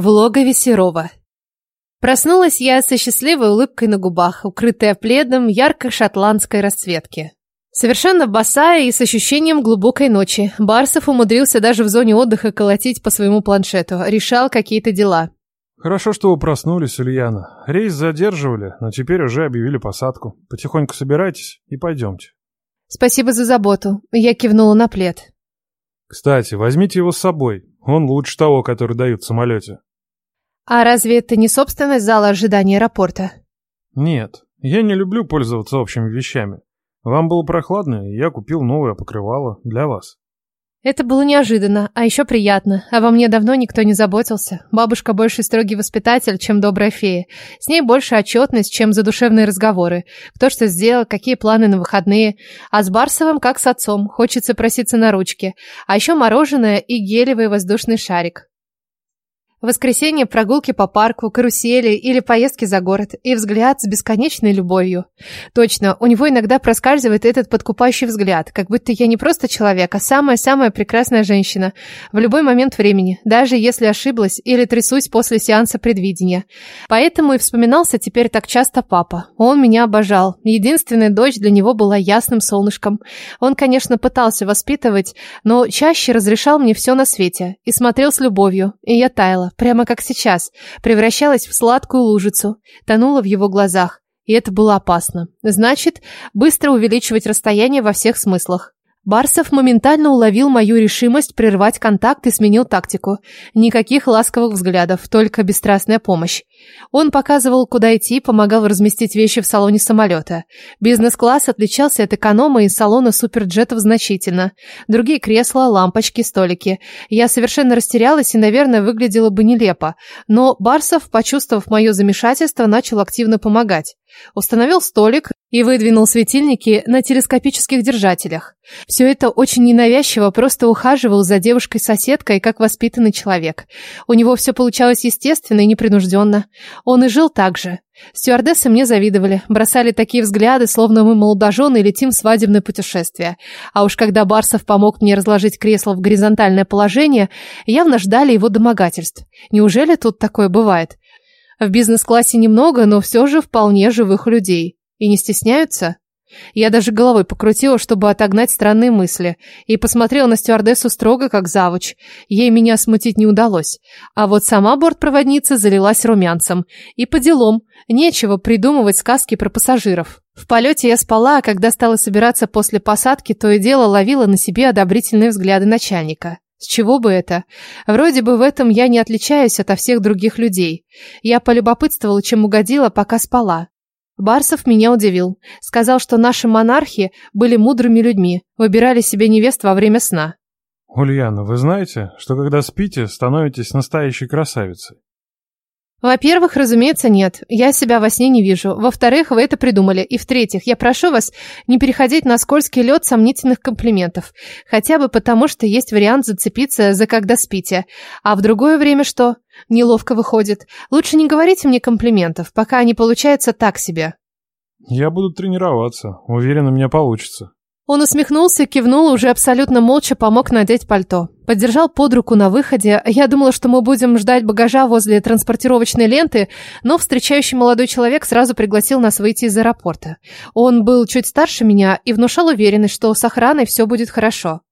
В логове Серова. Проснулась я со счастливой улыбкой на губах, укрытая пледом яркой шотландской расцветки. Совершенно босая и с ощущением глубокой ночи. Барсов умудрился даже в зоне отдыха колотить по своему планшету, решал какие-то дела. Хорошо, что вы проснулись, Ульяна. Рейс задерживали, но теперь уже объявили посадку. Потихоньку собирайтесь и пойдемте. Спасибо за заботу. Я кивнула на плед. Кстати, возьмите его с собой. Он лучше того, который дают в самолете. А разве это не собственность зала ожидания аэропорта? Нет, я не люблю пользоваться общими вещами. Вам было прохладно, и я купил новое покрывало для вас. Это было неожиданно, а еще приятно. А во мне давно никто не заботился. Бабушка больше строгий воспитатель, чем добрая фея. С ней больше отчетность, чем задушевные разговоры. Кто что сделал, какие планы на выходные. А с Барсовым, как с отцом, хочется проситься на ручки. А еще мороженое и гелевый воздушный шарик. Воскресенье прогулки по парку, карусели или поездки за город и взгляд с бесконечной любовью. Точно, у него иногда проскальзывает этот подкупающий взгляд, как будто я не просто человек, а самая-самая прекрасная женщина в любой момент времени, даже если ошиблась или трясусь после сеанса предвидения. Поэтому и вспоминался теперь так часто папа. Он меня обожал. Единственная дочь для него была ясным солнышком. Он, конечно, пытался воспитывать, но чаще разрешал мне все на свете и смотрел с любовью, и я таяла прямо как сейчас, превращалась в сладкую лужицу, тонула в его глазах. И это было опасно. Значит, быстро увеличивать расстояние во всех смыслах. Барсов моментально уловил мою решимость прервать контакт и сменил тактику. Никаких ласковых взглядов, только бесстрастная помощь. Он показывал, куда идти, помогал разместить вещи в салоне самолета. Бизнес-класс отличался от эконома и салона суперджетов значительно. Другие кресла, лампочки, столики. Я совершенно растерялась и, наверное, выглядела бы нелепо. Но Барсов, почувствовав мое замешательство, начал активно помогать. Установил столик и выдвинул светильники на телескопических держателях. Все это очень ненавязчиво, просто ухаживал за девушкой-соседкой, как воспитанный человек. У него все получалось естественно и непринужденно. Он и жил так же. Стюардессы мне завидовали, бросали такие взгляды, словно мы молодожены летим в свадебное путешествие. А уж когда Барсов помог мне разложить кресло в горизонтальное положение, явно ждали его домогательств. Неужели тут такое бывает? В бизнес-классе немного, но все же вполне живых людей. И не стесняются? Я даже головой покрутила, чтобы отогнать странные мысли, и посмотрела на стюардессу строго, как завуч. Ей меня смутить не удалось. А вот сама бортпроводница залилась румянцем. И по делам. Нечего придумывать сказки про пассажиров. В полете я спала, а когда стала собираться после посадки, то и дело ловила на себе одобрительные взгляды начальника. С чего бы это? Вроде бы в этом я не отличаюсь от всех других людей. Я полюбопытствовала, чем угодила, пока спала. Барсов меня удивил. Сказал, что наши монархи были мудрыми людьми, выбирали себе невест во время сна. Ульяна, вы знаете, что когда спите, становитесь настоящей красавицей? Во-первых, разумеется, нет. Я себя во сне не вижу. Во-вторых, вы это придумали. И в-третьих, я прошу вас не переходить на скользкий лед сомнительных комплиментов. Хотя бы потому, что есть вариант зацепиться за когда спите. А в другое время что? Неловко выходит. Лучше не говорите мне комплиментов, пока они получаются так себе. Я буду тренироваться. Уверен, у меня получится. Он усмехнулся, кивнул уже абсолютно молча помог надеть пальто. Поддержал под руку на выходе. Я думала, что мы будем ждать багажа возле транспортировочной ленты, но встречающий молодой человек сразу пригласил нас выйти из аэропорта. Он был чуть старше меня и внушал уверенность, что с охраной все будет хорошо.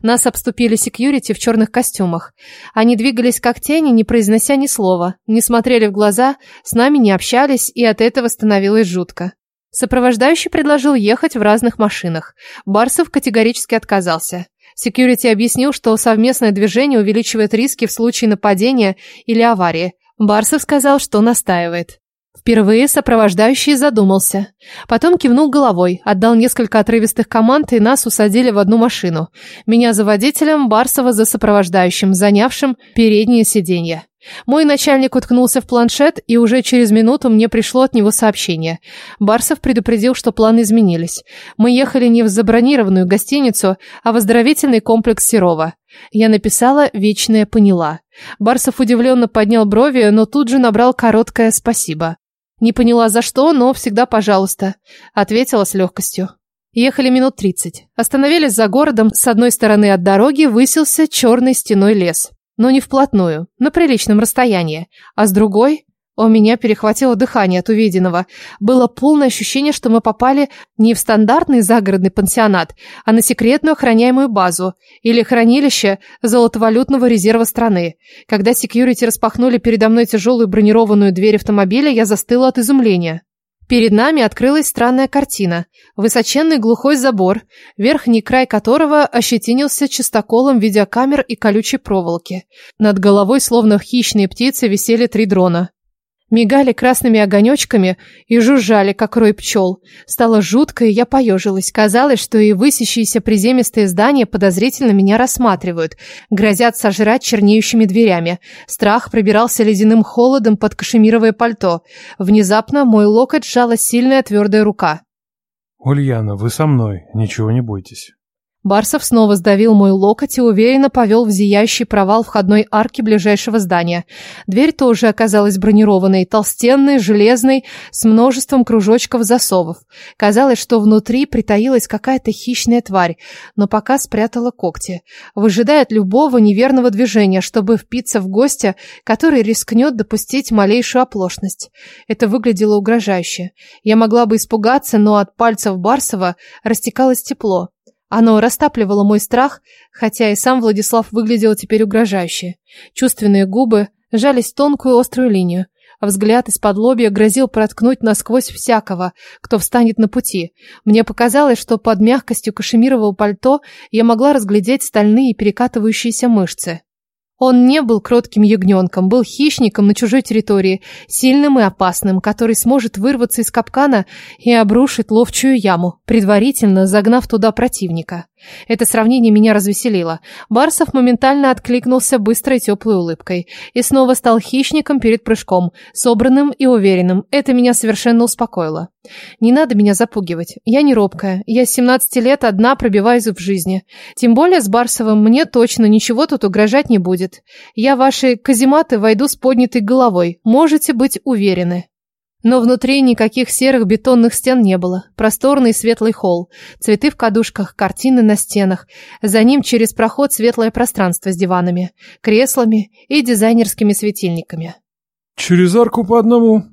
Нас обступили секьюрити в черных костюмах. Они двигались как тени, не произнося ни слова, не смотрели в глаза, с нами не общались, и от этого становилось жутко. Сопровождающий предложил ехать в разных машинах. Барсов категорически отказался. Секьюрити объяснил, что совместное движение увеличивает риски в случае нападения или аварии. Барсов сказал, что настаивает. Впервые сопровождающий задумался. Потом кивнул головой, отдал несколько отрывистых команд, и нас усадили в одну машину. Меня за водителем, Барсова за сопровождающим, занявшим переднее сиденье. Мой начальник уткнулся в планшет, и уже через минуту мне пришло от него сообщение. Барсов предупредил, что планы изменились. Мы ехали не в забронированную гостиницу, а в оздоровительный комплекс Серова. Я написала «Вечная поняла». Барсов удивленно поднял брови, но тут же набрал короткое «спасибо». Не поняла за что, но всегда пожалуйста. Ответила с легкостью. Ехали минут тридцать. Остановились за городом. С одной стороны от дороги высился черной стеной лес. Но не вплотную, на приличном расстоянии, а с другой у меня перехватило дыхание от увиденного. Было полное ощущение, что мы попали не в стандартный загородный пансионат, а на секретную охраняемую базу или хранилище золотовалютного резерва страны. Когда секьюрити распахнули передо мной тяжелую бронированную дверь автомобиля, я застыла от изумления. Перед нами открылась странная картина. Высоченный глухой забор, верхний край которого ощетинился чистоколом видеокамер и колючей проволоки. Над головой, словно хищные птицы, висели три дрона мигали красными огонечками и жужжали, как рой пчел. Стало жутко, и я поежилась. Казалось, что и высящиеся приземистые здания подозрительно меня рассматривают, грозят сожрать чернеющими дверями. Страх пробирался ледяным холодом под кашемировое пальто. Внезапно мой локоть сжала сильная твердая рука. «Ульяна, вы со мной, ничего не бойтесь». Барсов снова сдавил мой локоть и уверенно повел в зияющий провал входной арки ближайшего здания. Дверь тоже оказалась бронированной, толстенной, железной, с множеством кружочков засовов. Казалось, что внутри притаилась какая-то хищная тварь, но пока спрятала когти. Выжидает любого неверного движения, чтобы впиться в гостя, который рискнет допустить малейшую оплошность. Это выглядело угрожающе. Я могла бы испугаться, но от пальцев Барсова растекалось тепло. Оно растапливало мой страх, хотя и сам Владислав выглядел теперь угрожающе. Чувственные губы жались тонкую острую линию, а взгляд из-под лобья грозил проткнуть насквозь всякого, кто встанет на пути. Мне показалось, что под мягкостью кашемирового пальто я могла разглядеть стальные перекатывающиеся мышцы. Он не был кротким ягненком, был хищником на чужой территории, сильным и опасным, который сможет вырваться из капкана и обрушить ловчую яму, предварительно загнав туда противника. Это сравнение меня развеселило. Барсов моментально откликнулся быстрой теплой улыбкой и снова стал хищником перед прыжком, собранным и уверенным. Это меня совершенно успокоило. Не надо меня запугивать. Я не робкая. Я с 17 лет одна пробиваюсь в жизни. Тем более с Барсовым мне точно ничего тут угрожать не будет. Я ваши казематы войду с поднятой головой. Можете быть уверены. Но внутри никаких серых бетонных стен не было. Просторный светлый холл, цветы в кадушках, картины на стенах. За ним через проход светлое пространство с диванами, креслами и дизайнерскими светильниками. «Через арку по одному»,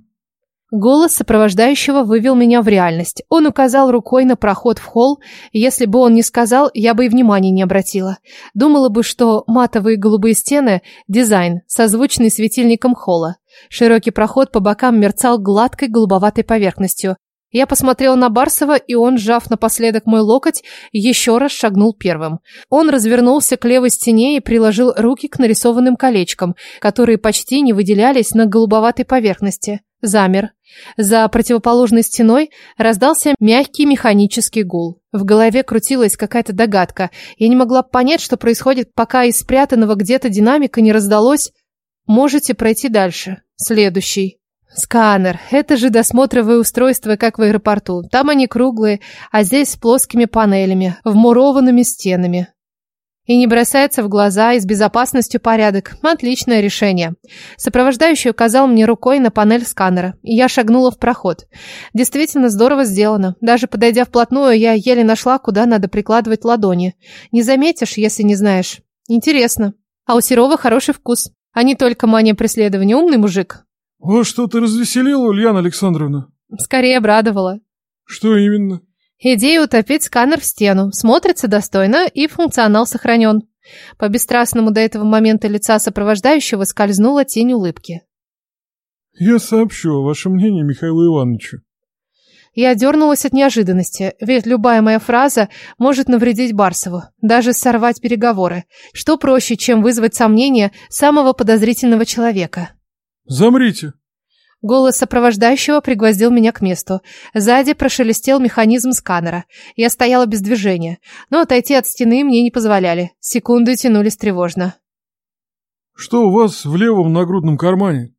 Голос сопровождающего вывел меня в реальность. Он указал рукой на проход в холл. Если бы он не сказал, я бы и внимания не обратила. Думала бы, что матовые голубые стены – дизайн, созвучный светильником холла. Широкий проход по бокам мерцал гладкой голубоватой поверхностью. Я посмотрел на Барсова, и он, сжав напоследок мой локоть, еще раз шагнул первым. Он развернулся к левой стене и приложил руки к нарисованным колечкам, которые почти не выделялись на голубоватой поверхности. Замер. За противоположной стеной раздался мягкий механический гул. В голове крутилась какая-то догадка. Я не могла понять, что происходит, пока из спрятанного где-то динамика не раздалось «Можете пройти дальше. Следующий». Сканер. Это же досмотровое устройство, как в аэропорту. Там они круглые, а здесь с плоскими панелями, вмурованными стенами. И не бросается в глаза, и с безопасностью порядок. Отличное решение. Сопровождающий указал мне рукой на панель сканера, и я шагнула в проход. Действительно здорово сделано. Даже подойдя вплотную, я еле нашла, куда надо прикладывать ладони. Не заметишь, если не знаешь. Интересно. А у Серова хороший вкус. А не только мания преследования. Умный мужик. «Вас что-то развеселило, Ульяна Александровна?» Скорее обрадовала. «Что именно?» Идея утопить сканер в стену. Смотрится достойно и функционал сохранен. По бесстрастному до этого момента лица сопровождающего скользнула тень улыбки. «Я сообщу о вашем мнении Михаилу Ивановичу». Я дернулась от неожиданности, ведь любая моя фраза может навредить Барсову, даже сорвать переговоры. Что проще, чем вызвать сомнения самого подозрительного человека? «Замрите!» Голос сопровождающего пригвоздил меня к месту. Сзади прошелестел механизм сканера. Я стояла без движения, но отойти от стены мне не позволяли. Секунды тянулись тревожно. «Что у вас в левом нагрудном кармане?»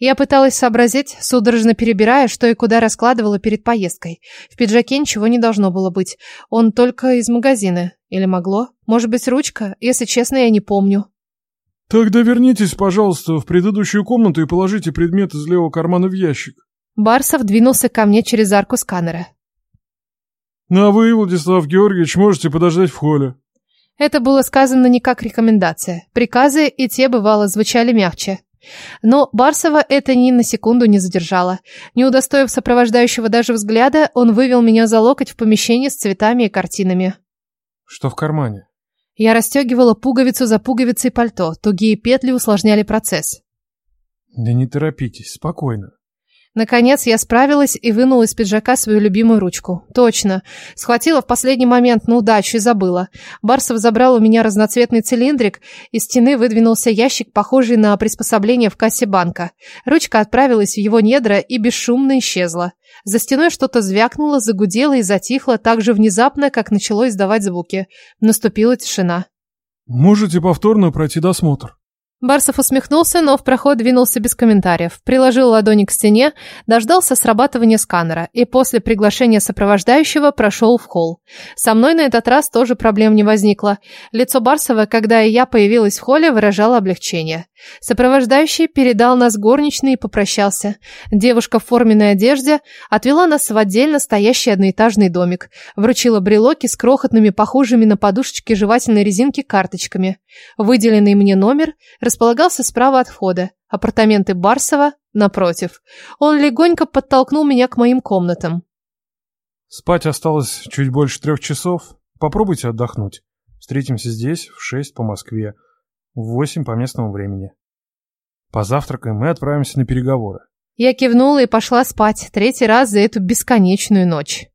Я пыталась сообразить, судорожно перебирая, что и куда раскладывала перед поездкой. В пиджаке ничего не должно было быть. Он только из магазина. Или могло? Может быть, ручка? Если честно, я не помню. «Тогда вернитесь, пожалуйста, в предыдущую комнату и положите предмет из левого кармана в ящик». Барсов двинулся ко мне через арку сканера. «Ну а вы, Владислав Георгиевич, можете подождать в холле». Это было сказано не как рекомендация. Приказы и те, бывало, звучали мягче. Но Барсова это ни на секунду не задержало. Не удостоив сопровождающего даже взгляда, он вывел меня за локоть в помещение с цветами и картинами. Что в кармане? Я расстегивала пуговицу за пуговицей пальто. Тугие петли усложняли процесс. Да не торопитесь, спокойно. Наконец я справилась и вынула из пиджака свою любимую ручку. Точно. Схватила в последний момент на удачу и забыла. Барсов забрал у меня разноцветный цилиндрик, из стены выдвинулся ящик, похожий на приспособление в кассе банка. Ручка отправилась в его недра и бесшумно исчезла. За стеной что-то звякнуло, загудело и затихло так же внезапно, как начало издавать звуки. Наступила тишина. Можете повторно пройти досмотр. Барсов усмехнулся, но в проход двинулся без комментариев. Приложил ладони к стене, дождался срабатывания сканера и после приглашения сопровождающего прошел в холл. Со мной на этот раз тоже проблем не возникло. Лицо Барсова, когда и я появилась в холле, выражало облегчение. Сопровождающий передал нас горничной и попрощался. Девушка в форменной одежде отвела нас в отдельно стоящий одноэтажный домик. Вручила брелоки с крохотными, похожими на подушечки жевательной резинки карточками. Выделенный мне номер располагался справа от входа. Апартаменты Барсова напротив. Он легонько подтолкнул меня к моим комнатам. Спать осталось чуть больше трех часов. Попробуйте отдохнуть. Встретимся здесь в шесть по Москве, в восемь по местному времени. Позавтракаем и отправимся на переговоры. Я кивнула и пошла спать третий раз за эту бесконечную ночь.